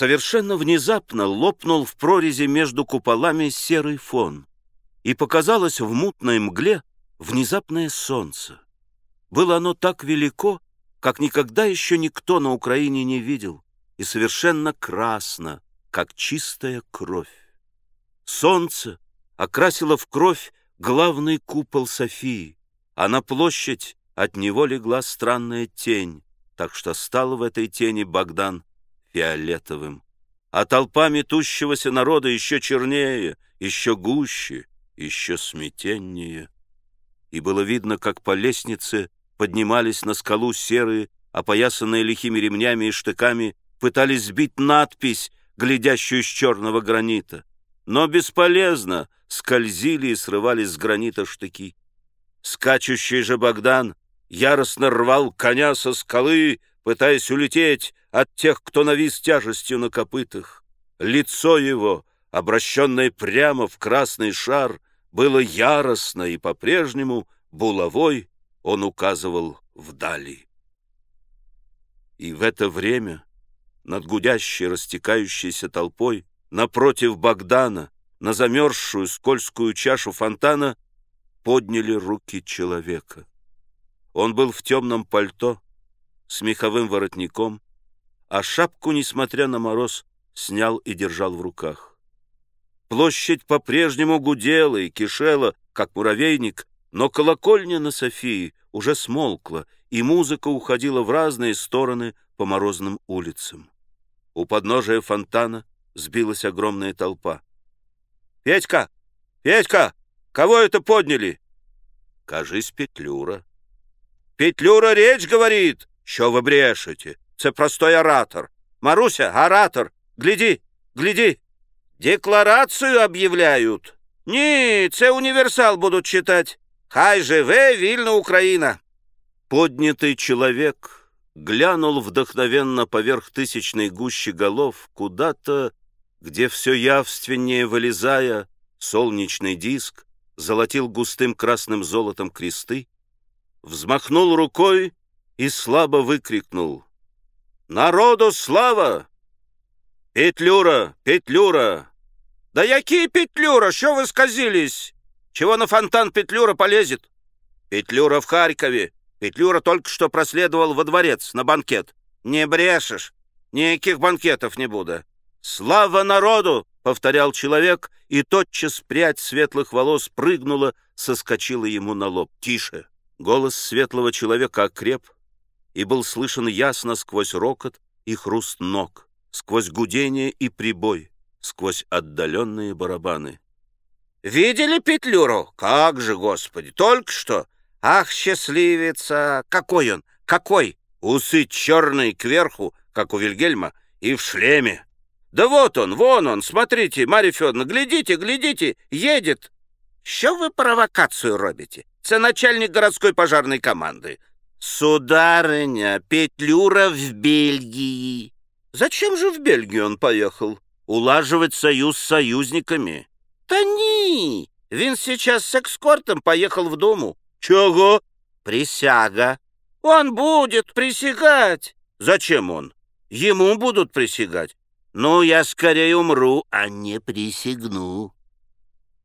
Совершенно внезапно лопнул в прорези между куполами серый фон, и показалось в мутной мгле внезапное солнце. Было оно так велико, как никогда еще никто на Украине не видел, и совершенно красно, как чистая кровь. Солнце окрасило в кровь главный купол Софии, а на площадь от него легла странная тень, так что стал в этой тени Богдан фиолетовым, а толпа метущегося народа еще чернее, еще гуще, еще смятеннее. И было видно, как по лестнице поднимались на скалу серые, опоясанные лихими ремнями и штыками, пытались сбить надпись, глядящую с черного гранита. Но бесполезно скользили и срывались с гранита штыки. Скачущий же Богдан яростно рвал коня со скалы, пытаясь улететь от тех, кто навис тяжестью на копытах. Лицо его, обращенное прямо в красный шар, было яростно, и по-прежнему булавой он указывал вдали. И в это время над гудящей, растекающейся толпой, напротив Богдана, на замерзшую скользкую чашу фонтана, подняли руки человека. Он был в темном пальто, с меховым воротником, а шапку, несмотря на мороз, снял и держал в руках. Площадь по-прежнему гудела и кишела, как муравейник, но колокольня на Софии уже смолкла, и музыка уходила в разные стороны по морозным улицам. У подножия фонтана сбилась огромная толпа. «Петька! Петька! Кого это подняли?» «Кажись, Петлюра». «Петлюра речь говорит!» Що ви брешете? Це простой оратор. Маруся, оратор, гляди, гляди. Декларацію об'являють. Ні, це універсал будуть читати. Хай живе вільна Україна. Поднятый человек глянул вдохновенно поверх тысячной гущи голов куда-то, где все явственнее вылезая, солнечный диск золотил густым красным золотом кресты, взмахнул рукой и слабо выкрикнул. «Народу слава! Петлюра, Петлюра!» «Да який Петлюра? Що ви сказились? Чего на фонтан Петлюра полезет?» «Петлюра в Харькове. Петлюра только что проследовал во дворец на банкет. Не брешешь. Никаких банкетов не буду». «Слава народу!» — повторял человек, и тотчас прядь светлых волос прыгнула, соскочила ему на лоб. «Тише!» Голос светлого человека окреп, и был слышен ясно сквозь рокот и хруст ног, сквозь гудение и прибой, сквозь отдаленные барабаны. «Видели Петлюру? Как же, Господи, только что! Ах, счастливица! Какой он! Какой! Усы черные кверху, как у Вильгельма, и в шлеме! Да вот он, вон он, смотрите, Марья Федоровна, глядите, глядите, едет!» «Що ви провокацію робите? Це начальник городской пожарной команды. «Сударыня, Петлюра в Бельгии». «Зачем же в Бельгию он поехал? Улаживать союз с союзниками». «Та ні, він сейчас с экскортом поехал в Думу». «Чего?» «Присяга». «Он будет присягать». «Зачем он?» «Ему будут присягать». «Ну, я скорее умру, а не присягну».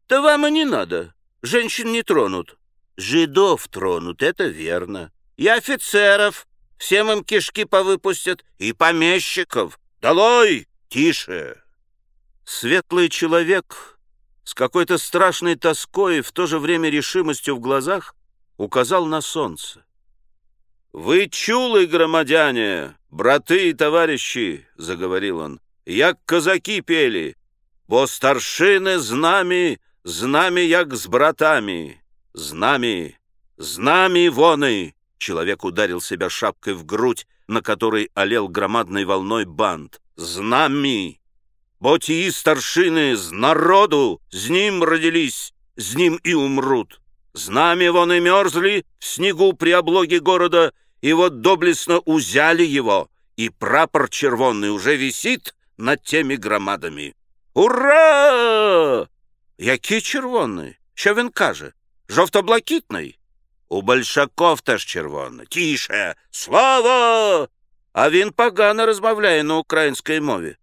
«Да вам и не надо. Женщин не тронут». «Жидов тронут, это верно» и офицеров, всем им кишки повыпустят, и помещиков. Долой! Тише!» Светлый человек с какой-то страшной тоской и в то же время решимостью в глазах указал на солнце. «Вы чулы, громадяне, браты и товарищи!» — заговорил он. «Як казаки пели, бо старшины з нами, з нами як с братами, з нами, з нами вони!» Человек ударил себя шапкой в грудь, на которой олел громадной волной бант. «Знами! Бо тии старшины з народу, з ним родились, з ним и умрут. Знамя вон и мерзли в снегу при облоге города, и вот доблестно узяли его, и прапор червонный уже висит над теми громадами. Ура! Який червоний? Що він каже? Жовто-блакитний? У большаков теж червона. Тише! Слава! А він погано розмовляє на українській мові.